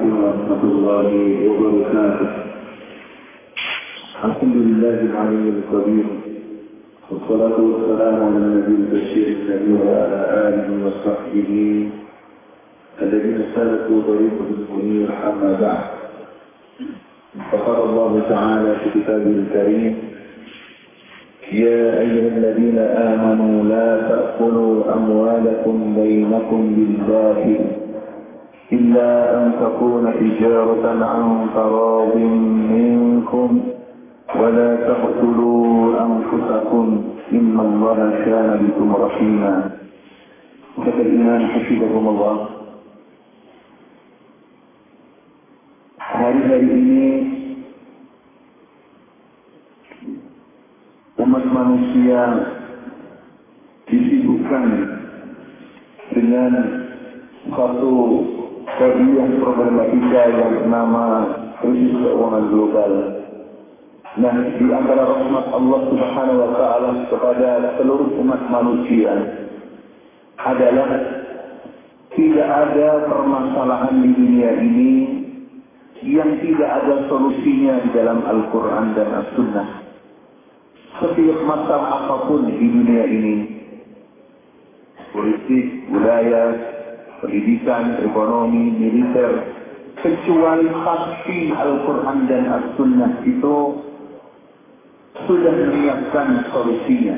عليكم ورحمة الله وبركاته. الحمد لله العلي القدير والصلاة والسلام على النبي البشير النبي وعلى آله وصحبه الذين سلكوا طريقه المنير أما بعد فقال الله تعالى في كتابه الكريم يا أيها الذين آمنوا لا تأكلوا أموالكم بينكم بالباطل. إلا أن تكون تجارة عن تراض منكم ولا تقتلوا أنفسكم. إن الله كان بكم رحيما. كتب الإيمان حفظكم الله. hari-hari ini umat manusia disibukkan dengan satu kajian problematika yang bernama krisis keuangan global. Nah, di antara rahmat Allah Subhanahu wa taala kepada seluruh umat manusia adalah tidak ada permasalahan di dunia ini yang tidak ada solusinya di dalam Al-Quran dan As-Sunnah. Setiap masalah apa pun di dunia ini, politik, budaya, pendidikan, ekonomi, militer, kecuali pasti Al-Quran dan As-Sunnah itu sudah menyiapkan solusinya.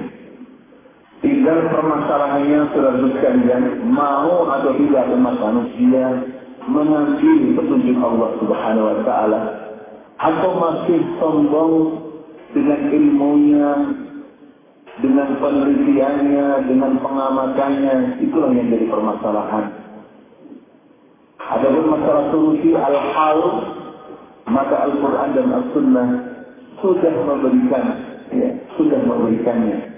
Tinggal permasalahannya sudah sekalian mau atau tidak umat manusia mengambil petunjuk Allah Subhanahu wa taala atau masih sombong dengan ilmunya, dengan penelitiannya, dengan pengamatannya, itulah yang jadi permasalahan. Adapun masalah solusi al-hal, maka Al-Quran dan As-Sunnah sudah memberikan, ya, sudah memberikannya.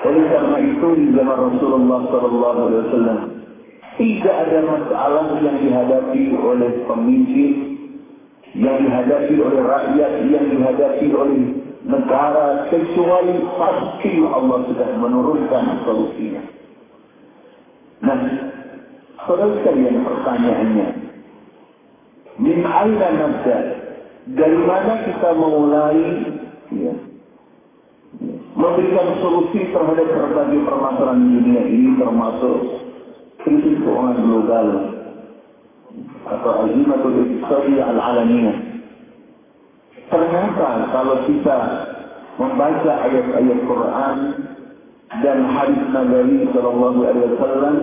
Oleh karena itu di zaman Rasulullah SAW tidak ada masalah yang dihadapi oleh pemimpin, yang dihadapi oleh rakyat, yang dihadapi oleh negara, kecuali pasti Allah sudah menurunkan solusinya. Nah, saudara sekalian pertanyaannya, min aina nabda? Dari mana kita memulai ya, memberikan solusi terhadap berbagai permasalahan dunia ini termasuk krisis keuangan global atau azimatul iqtisadi al-alamiyah. Ternyata kalau kita membaca ayat-ayat Quran dan hadis Nabi Shallallahu Alaihi Wasallam,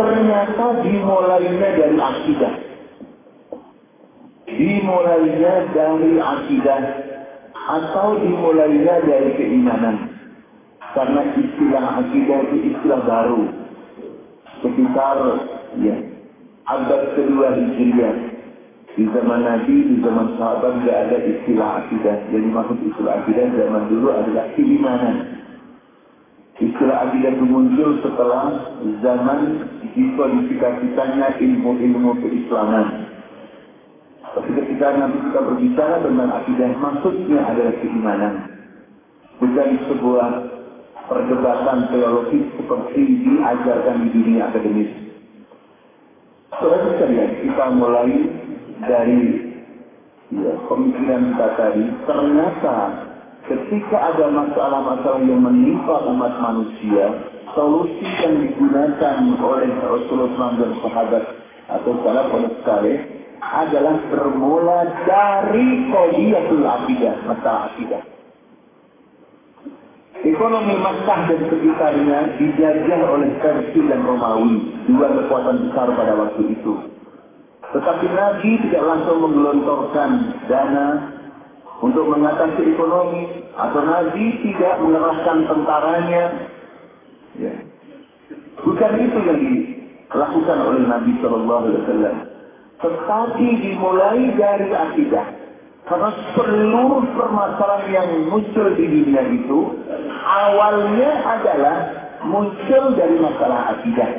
ternyata dimulainya dari akidah. Dimulainya dari akidah atau dimulainya dari keimanan. Karena istilah akidah itu istilah baru sekitar ya abad kedua hijriah di zaman Nabi, di zaman sahabat tidak ada istilah akidah. Jadi maksud istilah akidah zaman dulu adalah keimanan. Istilah akidah itu muncul setelah zaman dikodifikasikannya ilmu-ilmu keislaman. Tapi ketika nanti kita berbicara tentang akidah, maksudnya adalah keimanan. Bukan sebuah perdebatan teologis seperti diajarkan di dunia akademis. Saudara sekalian, kita mulai dari ya, pemikiran kita tadi, ternyata ketika ada masalah-masalah yang menimpa umat manusia, solusi yang digunakan oleh Rasulullah dan sahabat atau salah sekali adalah bermula dari qadiyatul akidah, masalah akidah. Ekonomi Makkah dan sekitarnya dijajah oleh Persia dan Romawi, dua kekuatan besar pada waktu itu. Tetapi Nabi tidak langsung menggelontorkan dana untuk mengatasi ekonomi, atau Nabi tidak mengerahkan tentaranya. Ya. Bukan itu yang dilakukan oleh Nabi Shallallahu Alaihi Wasallam. Tetapi dimulai dari akidah. Karena seluruh permasalahan yang muncul di dunia itu awalnya adalah muncul dari masalah akidah.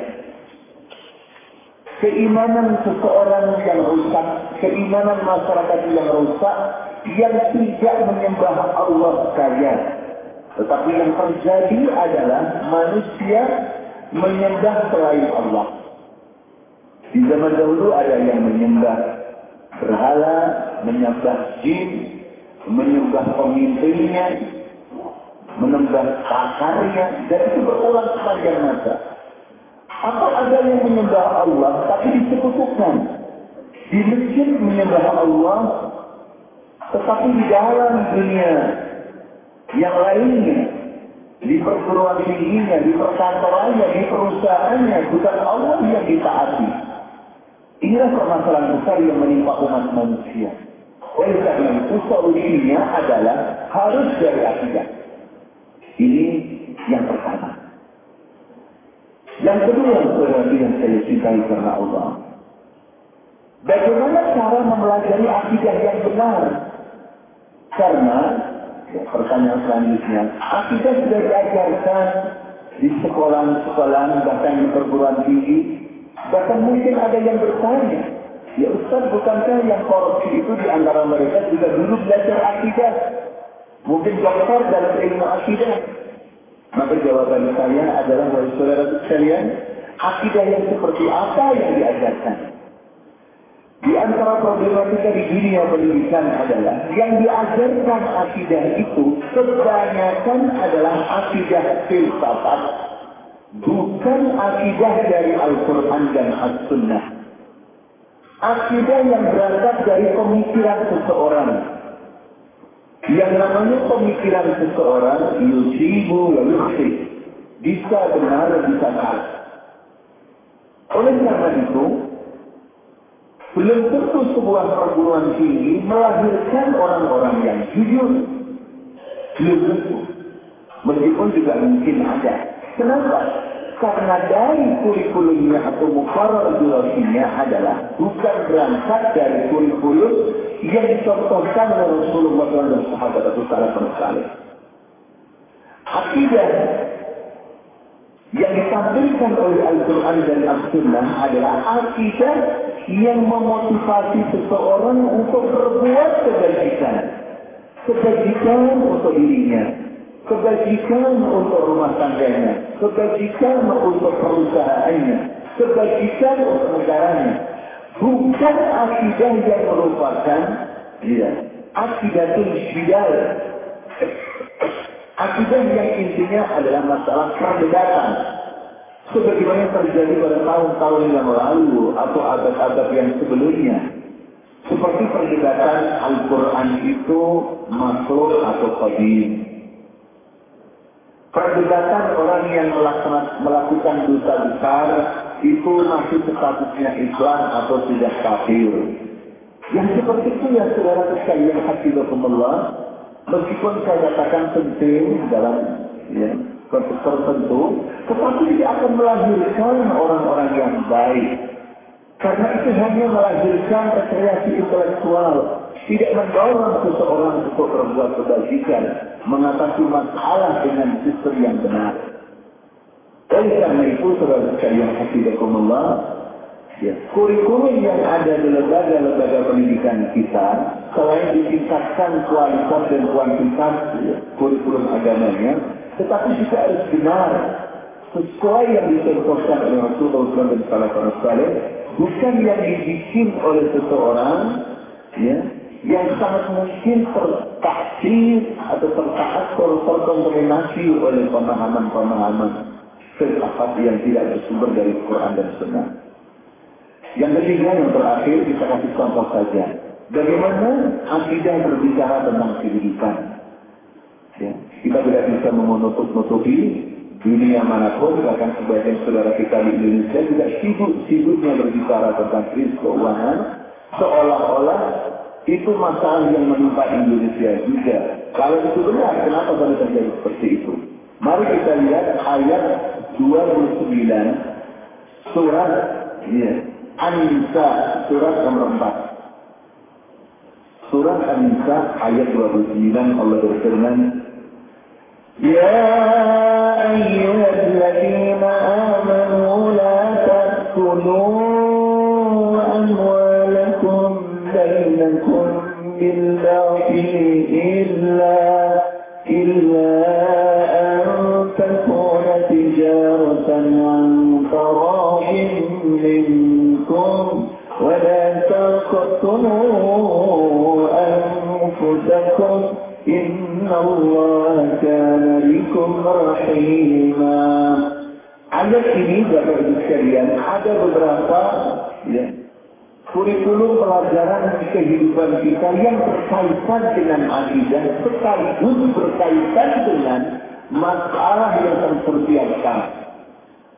Keimanan seseorang yang rusak, keimanan masyarakat yang rusak, yang tidak menyembah Allah sekalian. Tetapi yang terjadi adalah manusia menyembah selain Allah. Di zaman dahulu ada yang menyembah berhala, menyembah jin, menyembah pemimpinnya, menyembah pakarnya, dan itu berulang sepanjang masa. Atau ada yang menyembah Allah tapi disekutukan. Di masjid menyembah Allah, tetapi di dalam dunia yang lainnya, di perguruan tingginya, di perkantorannya, di perusahaannya, bukan Allah yang ditaati. Inilah permasalahan besar yang menimpa umat manusia. Oleh karena itu solusinya adalah harus dari akidah. Ini yang pertama. Yang kedua saudara yang saya cintai karena Allah. Bagaimana cara mempelajari akidah yang benar? Karena ya, pertanyaan selanjutnya, akidah sudah diajarkan di sekolah-sekolah bahkan di perguruan tinggi Bahkan mungkin ada yang bertanya, ya Ustaz bukankah yang korupsi itu di antara mereka juga dulu belajar akidah? Mungkin dokter dalam ilmu akidah. Maka jawaban saya adalah, wahai saudara sekalian, akidah yang seperti apa yang diajarkan? Di antara problematika di dunia pendidikan adalah yang diajarkan akidah itu kebanyakan adalah akidah filsafat bukan akidah dari Al-Quran dan As-Sunnah. Akidah yang berasal dari pemikiran seseorang. Yang namanya pemikiran seseorang, yusibu wa Bisa benar, bisa salah. Oleh karena itu, belum tentu sebuah perguruan tinggi melahirkan orang-orang yang jujur. Belum tentu. Meskipun juga mungkin ada. Kenapa? Karena dari kurikulumnya atau mukarrar durasinya adalah bukan berangkat dari kurikulum yang dicontohkan oleh Rasulullah dan sahabat salafun salih. Akidah yang ditampilkan oleh Al-Quran dan Al-Sunnah adalah akidah yang memotivasi seseorang untuk berbuat kebajikan. Kebajikan untuk dirinya, kebajikan untuk rumah tangganya, kebajikan untuk perusahaannya, kebajikan untuk negaranya. Bukan akidah yang merupakan ya, akidah syidal. Akidah yang intinya adalah masalah perdebatan. Sebagaimana terjadi pada tahun-tahun yang lalu atau abad-abad yang sebelumnya. Seperti perdebatan Al-Quran itu masuk atau qadim Perdebatan orang yang melakukan dosa besar itu masih statusnya Islam atau tidak kafir. Yang seperti itu ya saudara sekalian hafizahumullah, meskipun saya katakan penting dalam ya, konteks tertentu, tetapi tidak akan melahirkan orang-orang yang baik. Karena itu hanya melahirkan rekreasi intelektual, tidak mendorong seseorang untuk berbuat kebajikan, mengatasi masalah dengan sistem yang benar. Oleh karena itu, saudara sekalian hafizakumullah, ya, kurikulum yang ada di lembaga-lembaga pendidikan kita, selain ditingkatkan kualitas dan kuantitas ya, kurikulum agamanya, tetapi juga harus benar sesuai yang dicontohkan oleh Rasulullah dan Salafun Saleh, bukan yang dibikin oleh seseorang, ya, yang sangat mungkin tertaksir atau tertaksir terkontaminasi oleh pemahaman-pemahaman filsafat yang tidak bersumber dari Quran dan Sunnah. Yang ketiga yang terakhir kita kasih contoh saja. Bagaimana akidah berbicara tentang kehidupan. Ya, kita tidak bisa menutup-nutupi dunia mana pun, bahkan sebagian saudara kita di Indonesia juga sibuk-sibuknya berbicara tentang krisis keuangan, seolah-olah itu masalah yang menimpa Indonesia juga. Kalau itu benar, kenapa baru terjadi seperti itu? Mari kita lihat ayat 29 surat ya, An-Nisa surat nomor 4. Surat An-Nisa ayat 29 Allah berfirman Ya ayyuhalladzina amanu la ta'kulu بينكم بالباطل إلا إلا أن تكون تجارة عن تراض منكم أنفسكم ولا تقتلوا أنفسكم إن الله كان بكم رحيما Ayat ini Bapak Ibu sekalian ada beberapa ya, kurikulum pelajaran kehidupan kita yang berkaitan dengan akidah sekaligus berkaitan dengan masalah yang terpersiapkan.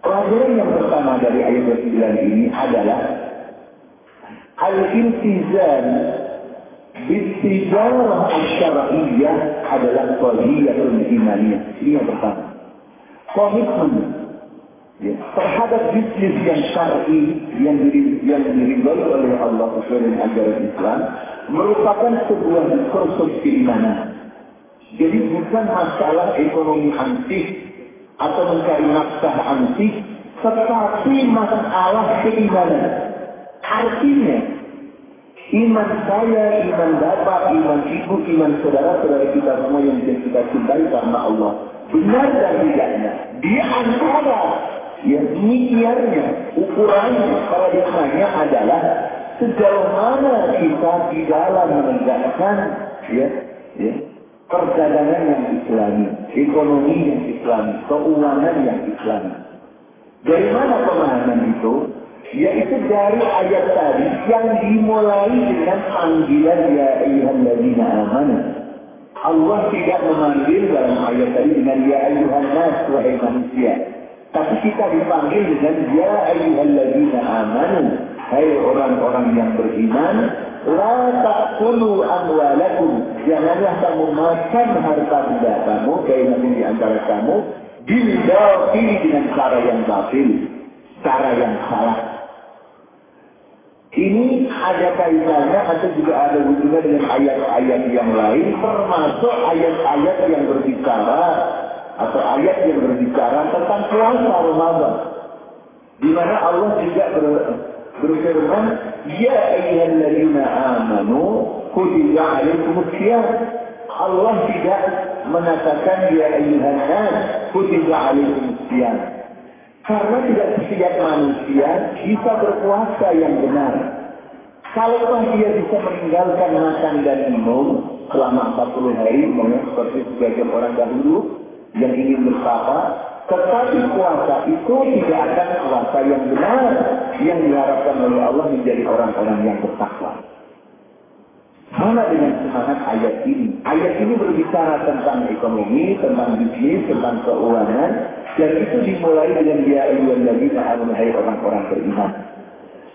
Pelajaran yang pertama dari ayat 9 ini adalah al-iltizam Bistijarah syara'iyah adalah qadiyatul imaniyah. Ini yang pertama. Komitmen ya, terhadap bisnis yang syar'i yang diri, yang diridhoi oleh Allah sesuai dengan ajaran Islam merupakan sebuah kursus keimanan. Jadi bukan masalah ekonomi antik atau mencari nafkah antik, tetapi masalah keimanan. Artinya, iman saya, iman bapak, iman ibu, iman saudara-saudara kita semua yang kita cintai karena Allah. Benar dan tidaknya. Di antara Ya, mikiarnya, ukurannya, paradigmanya adalah sejauh mana kita di dalam menegakkan ya, ya, perdagangan yang islami, ekonomi yang islami, keuangan yang islami. Dari mana pemahaman itu? Yaitu dari ayat tadi yang dimulai dengan panggilan ya ayyuhalladzina amanu. Allah tidak memanggil dalam ayat tadi dengan ya ayyuhan nas wahai manusia. Tapi kita dipanggil dengan Ya ayyuhalladzina amanu. Hai orang-orang yang beriman. La ta'kulu amwalakum. Janganlah kamu makan harta benda kamu. Bainakum di antara kamu. Bildafil dengan cara yang batil. Cara yang salah. Ini ada kaitannya atau juga ada hubungan dengan ayat-ayat yang lain. Termasuk ayat-ayat yang berbicara atau ayat yang berbicara tentang puasa Ramadan. Di mana Allah juga ber, berfirman, Ya ayyuhalladzina amanu kutiba alaikumus syiyam. Allah tidak mengatakan ya ayyuhan nas kutiba alaikumus syiyam. Karena tidak setiap manusia bisa berpuasa yang benar. Kalau dia bisa meninggalkan makan dan minum selama 40 hari, seperti sebagian orang dahulu, yang ingin bersama, tetapi puasa itu tidak akan puasa yang benar yang diharapkan oleh Allah menjadi orang-orang yang bertakwa. Mana dengan semangat ayat ini? Ayat ini berbicara tentang ekonomi, tentang bisnis, tentang keuangan, dan itu dimulai dengan dia ayat lagi hai orang-orang beriman.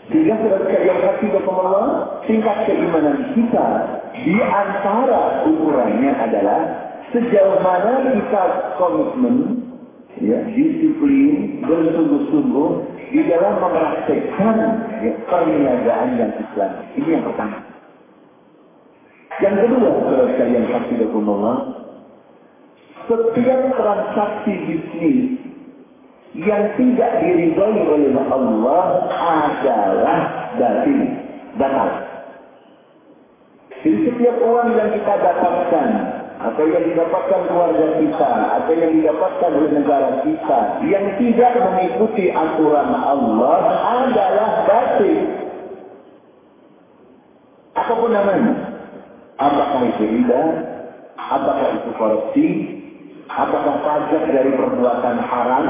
Sehingga yang kasih Allah, tingkat keimanan kita di antara ukurannya adalah sejauh mana kita komitmen, ya, disiplin, bersungguh-sungguh di dalam mempraktekkan ya, perniagaan yang Islam. Ini yang pertama. Yang kedua, sekalian Allah, setiap transaksi bisnis yang tidak diridhoi oleh Allah adalah batil, batal. Jadi setiap uang yang kita dapatkan apa yang didapatkan keluarga kita, apa yang didapatkan oleh negara kita, yang tidak mengikuti aturan Allah adalah batil. Apa pun namanya, apakah itu riba, apakah itu korupsi, apakah pajak dari perbuatan haram,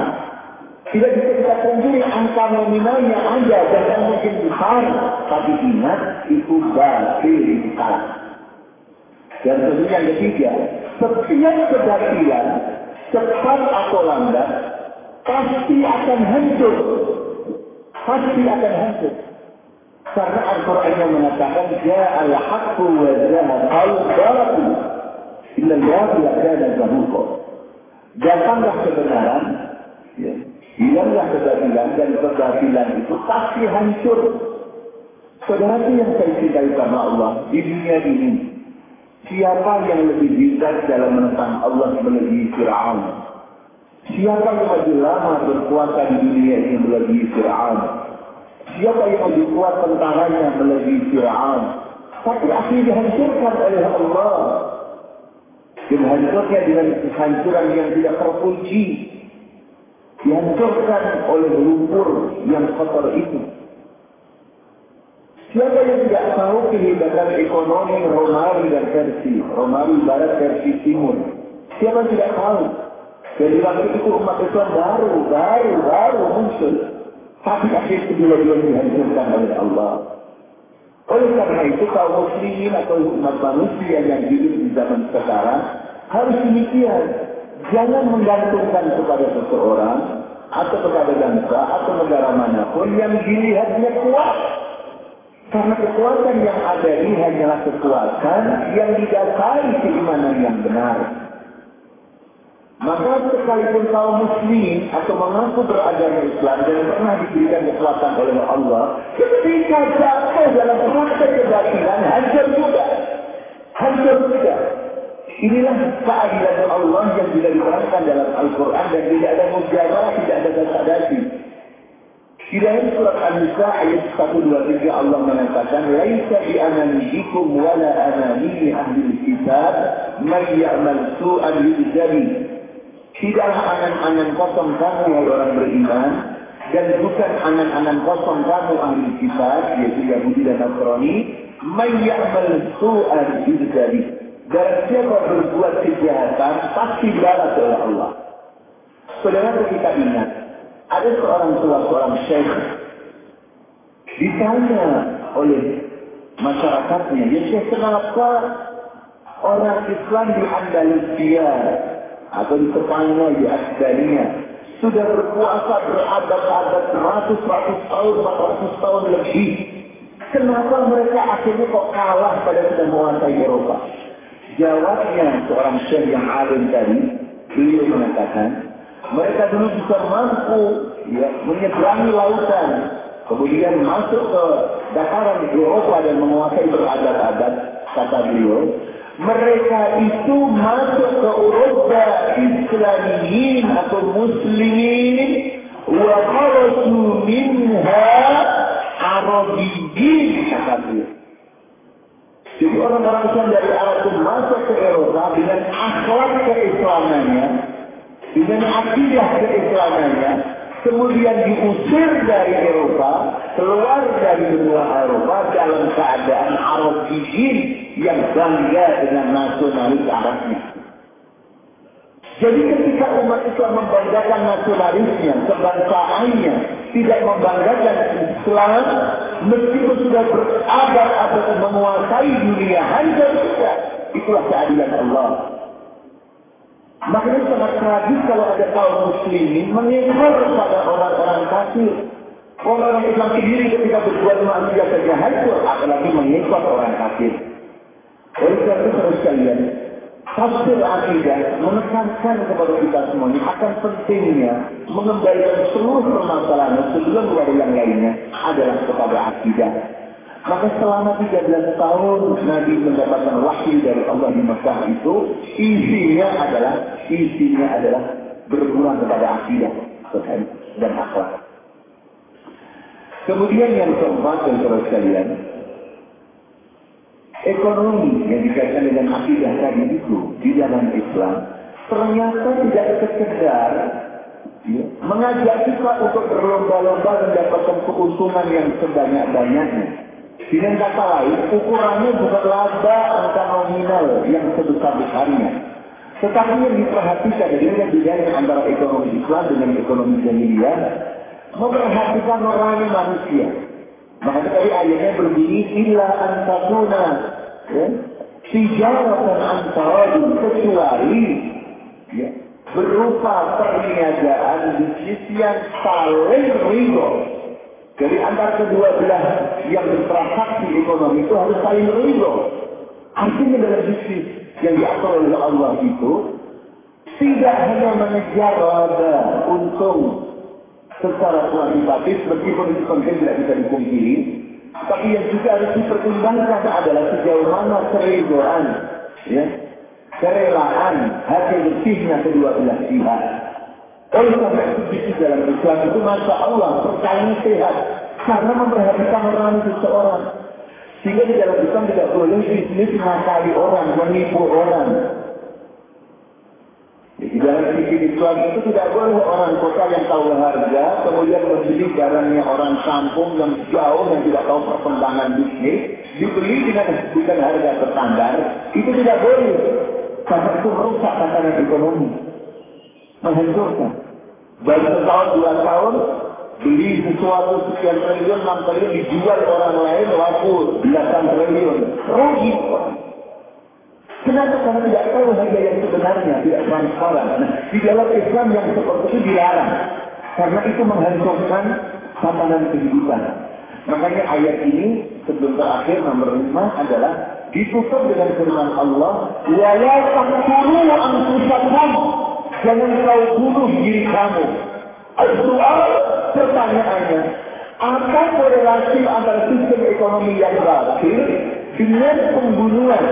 tidak bisa kita sendiri angka nominalnya ada dan mungkin besar, tapi ingat itu batil. Dan tentunya yang ketiga, setiap kebatilan, cepat atau lambat, pasti akan hancur. Pasti akan hancur. Karena Al-Quran yang mengatakan, al haqqu wa zahaqal batil. Illa al-batil kana zahuqa. Datanglah kebenaran, ya. hilanglah kebatilan, dan kebatilan itu pasti hancur. Saudara yang saya cintai sama Allah di dunia ini, Siapa yang lebih bijak dalam menentang Allah melebihi Fir'aun? Siapa yang lebih lama berkuasa di dunia ini melebihi Fir'aun? Siapa yang lebih kuat tentaranya melebihi Fir'aun? Tapi akhirnya dihancurkan oleh Allah. Dihancurkan dengan kehancuran yang tidak terkunci. Dihancurkan oleh lumpur yang kotor itu. Siapa yang tidak tahu kehebatan ekonomi Romawi dan versi, Romawi Barat versi Timur? Siapa tidak tahu? Jadi waktu itu umat Islam baru, baru, baru muncul. Tapi akhir kedua-dua dihancurkan oleh Allah. Oleh karena itu kaum muslimin atau umat manusia yang hidup di zaman sekarang harus demikian. Jangan menggantungkan kepada seseorang atau kepada bangsa atau negara mana pun yang dilihatnya kuat. Karena kekuatan yang ada ini hanyalah kekuatan yang didasari keimanan yang benar. Maka sekalipun kaum muslim atau mengaku beragama Islam dan pernah diberikan kekuatan oleh Allah, ketika jatuh dalam praktek kebatilan, hancur juga. Hancur juga. Inilah keadilan Allah yang tidak diterangkan dalam Al-Quran dan tidak ada mujazalah, tidak ada dasi di dalam surat An-Nisa ayat 123 Allah mengatakan, "Laisa bi ananikum wala anani ahli kitab man ya'mal su'an yujzabi." Tidaklah angan-angan kosong kamu wahai orang beriman dan bukan angan-angan kosong kamu ahli kitab yaitu Yahudi dan Nasrani man ya'mal su'an yujzabi. Dan siapa berbuat kejahatan pasti balas oleh Allah. Saudara kita ingat ada seorang tua, seorang syekh, ditanya oleh masyarakatnya, ya syekh kenapa orang Islam di Andalusia atau di Spanyol, di Asdania, sudah berpuasa berabad-abad, ratus-ratus tahun, ratus tahun lebih. Kenapa mereka akhirnya kok kalah pada sudah menguasai Eropa? Jawabnya seorang syekh yang alim tadi, beliau mengatakan, mereka dulu bisa mampu ya, menyeberangi lautan, kemudian masuk ke dataran Eropa dan menguasai berabad-abad, kata beliau. Mereka itu masuk ke Eropa Islamiyin atau Muslimin wa kharaju minha Arabiyyin kata. Jadi orang-orang Islam dari Arab itu masuk ke Eropa dengan akhlak keislamannya, dengan akidah keislamannya, kemudian diusir dari Eropa, keluar dari benua Eropa dalam keadaan Izin yang bangga dengan nasionalis Arabnya. Jadi ketika umat Islam membanggakan nasionalisnya, kebangsaannya, tidak membanggakan Islam, meskipun sudah berabad-abad menguasai dunia, hancur juga. Itulah keadilan Allah. Makanya sangat tragis kalau ada kaum muslimin mengekor pada orang-orang kafir. Orang-orang Islam sendiri ketika berbuat manusia saja hancur, apalagi mengekor orang kafir. Oleh karena itu terus sekalian, tafsir akidah menekankan kepada kita semuanya akan pentingnya mengembalikan seluruh permasalahan sebelum kepada yang lainnya adalah kepada akidah. Maka selama 13 tahun Nabi mendapatkan wahyu dari Allah di Mekah itu isinya adalah isinya adalah berkurang kepada akidah dan akhlak. Kemudian yang keempat terus sekalian, ekonomi yang dikaitkan dengan akidah tadi itu di dalam Islam ternyata tidak sekedar ya, mengajak kita untuk berlomba-lomba mendapatkan keuntungan yang sebanyak-banyaknya. Dengan kata lain, ukurannya bukan laba angka nominal yang sebesar-besarnya. Tetapi yang diperhatikan dengan bedanya antara ekonomi Islam dengan ekonomi jahiliyah, memperhatikan orang manusia. Maka tadi ayatnya berbunyi illa antakuna ya, tijaratan antaradu kecuali ya, berupa perniagaan bisnis yang saling ridho jadi antara kedua belah yang bertransaksi ekonomi itu harus saling ridho. Artinya dalam bisnis yang diatur oleh Allah itu tidak hanya mengejar rada untung secara kuantitatif meskipun itu penting tidak bisa dipungkiri, tapi yang juga harus dipertimbangkan adalah sejauh mana keridoan, ya, kerelaan hasil bersihnya kedua belah pihak. Oleh karena itu bisnis dalam Islam itu Masya Allah percaya sehat. Karena memperhatikan orang seseorang. Sehingga di dalam Islam tidak boleh bisnis mengakali orang, menipu orang. Di dalam sisi Islam itu tidak boleh orang kota yang tahu harga kemudian membeli barangnya orang kampung yang jauh yang tidak tahu perkembangan bisnis dibeli dengan bukan harga terstandar itu tidak boleh. Karena itu merusak tatanan ekonomi. Menghancurkan. Baru setahun dua tahun beli sesuatu sekian triliun enam triliun dijual orang lain laku belasan triliun. Rugi Kenapa? Karena tidak tahu harga yang sebenarnya, tidak transparan. Nah, di dalam Islam yang seperti itu dilarang. Karena itu menghancurkan tatanan kehidupan. Makanya ayat ini sebelum terakhir nomor lima adalah ditutup dengan firman Allah, "Wala taqtulu anfusakum." Jangan kau bunuh diri kamu. Soal pertanyaannya, apa korelasi antara sistem ekonomi yang batil dengan pembunuhan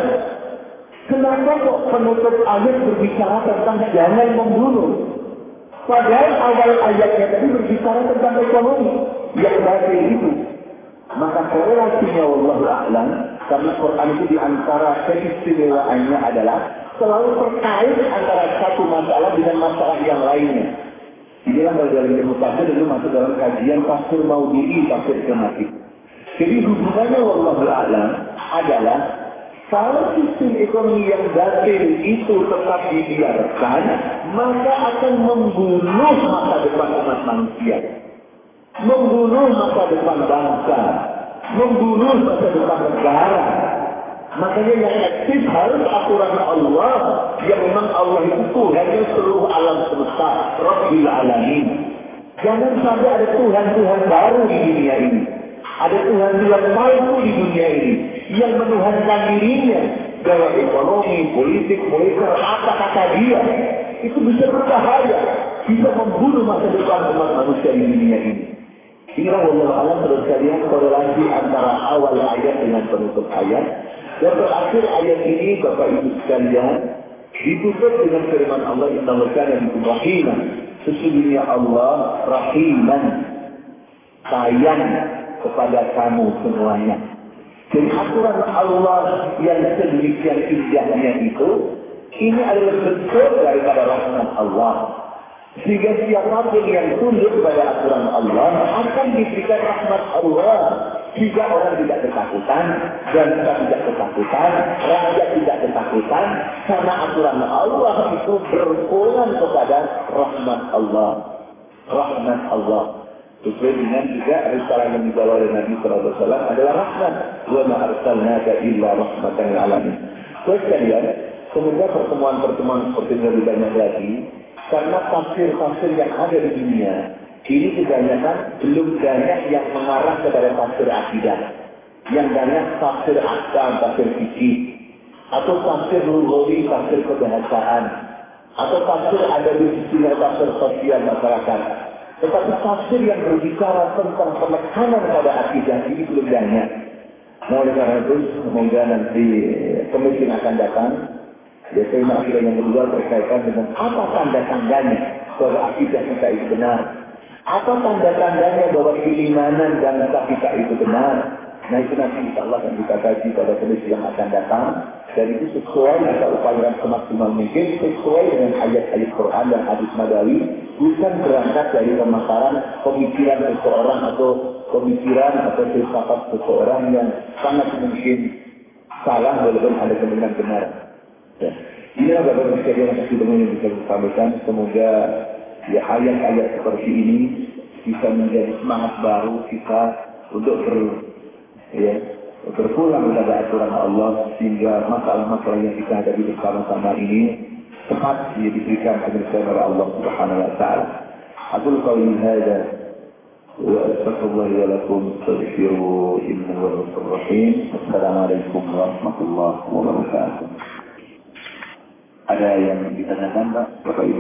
Kenapa kok penutup ayat berbicara tentang jangan membunuh? Padahal awal ayatnya tadi berbicara tentang ekonomi yang baik itu. Maka korelasinya Allah A'lam, karena Quran itu di antara keistimewaannya adalah selalu terkait antara satu masalah dengan masalah yang lainnya. Inilah dari ilmu tafsir dulu masuk dalam kajian tafsir maudiri tafsir tematik. Jadi hubungannya Allah A'lam adalah kalau sistem ekonomi yang batil itu tetap dibiarkan, maka akan membunuh masa depan umat manusia. Membunuh masa depan bangsa. Membunuh masa depan negara. Makanya yang aktif harus aturan Allah yang memang Allah itu Tuhan yang seluruh alam semesta. Rabbil Alamin. Jangan sampai ada Tuhan-Tuhan baru di dunia ini. Ada Tuhan-Tuhan palsu di dunia ini yang menuhankan dirinya dalam ekonomi, politik, politik, apa kata dia itu bisa berbahaya, bisa membunuh masa depan umat manusia di dunia ini. Inilah Allah alam terus kalian korelasi antara awal ayat dengan penutup ayat. Dan terakhir ayat ini Bapak Ibu sekalian ditutup dengan firman Allah Inna yang rahiman. Sesungguhnya Allah rahiman sayang kepada kamu semuanya. Jadi aturan Allah yang sedemikian indahnya itu, ini adalah bentuk daripada rahmat Allah. Sehingga siapa pun yang tunduk pada aturan Allah akan diberikan rahmat Allah. Jika orang tidak ketakutan, dan tidak ketakutan, rakyat tidak ketakutan, karena aturan Allah itu berpulang kepada rahmat Allah. Rahmat Allah. Sesuai dengan juga risalah yang dibawa oleh Nabi SAW adalah rahmat. Wa ma arsalnaka illa rahmatan lil alamin. Terus semoga pertemuan-pertemuan seperti ini lebih banyak lagi karena tafsir-tafsir yang ada di dunia ini kebanyakan belum banyak yang mengarah kepada tafsir akidah. Yang banyak tafsir akal, tafsir fikih, atau tafsir lugawi, tafsir kebahasaan, atau tafsir ada di istilah tafsir sosial masyarakat. Tetapi tafsir yang berbicara tentang penekanan pada akidah ini belum banyak. Nah, oleh karena itu, semoga nanti pemimpin akan datang. Biasanya akidah yang kedua berkaitan dengan apa tanda-tandanya bahwa akidah kita itu benar. Apa tanda-tandanya bahwa keimanan dan kita itu benar. Nah itu nanti insya Allah akan kita kaji pada komisi yang akan datang. Dan itu sesuai kita upayakan semaksimal mungkin sesuai dengan ayat-ayat Quran dan hadis Madawi. Bukan berangkat dari pemasaran pemikiran seseorang atau pemikiran atau filsafat seseorang yang sangat mungkin salah walaupun ada kemungkinan benar. Ya. Inilah beberapa sekalian yang sudah yang bisa kita sampaikan. Semoga ya ayat-ayat seperti ini bisa menjadi semangat baru kita untuk ber ya berpulang kepada aturan Allah sehingga masalah-masalah yang kita hadapi bersama-sama ini cepat dia diberikan penyelesaian oleh Allah Subhanahu wa taala. Aku qauli hadza wa astaghfirullah wa lakum astaghfiru innahu huwal ghafurur rahim. Assalamualaikum warahmatullahi wabarakatuh. Ada yang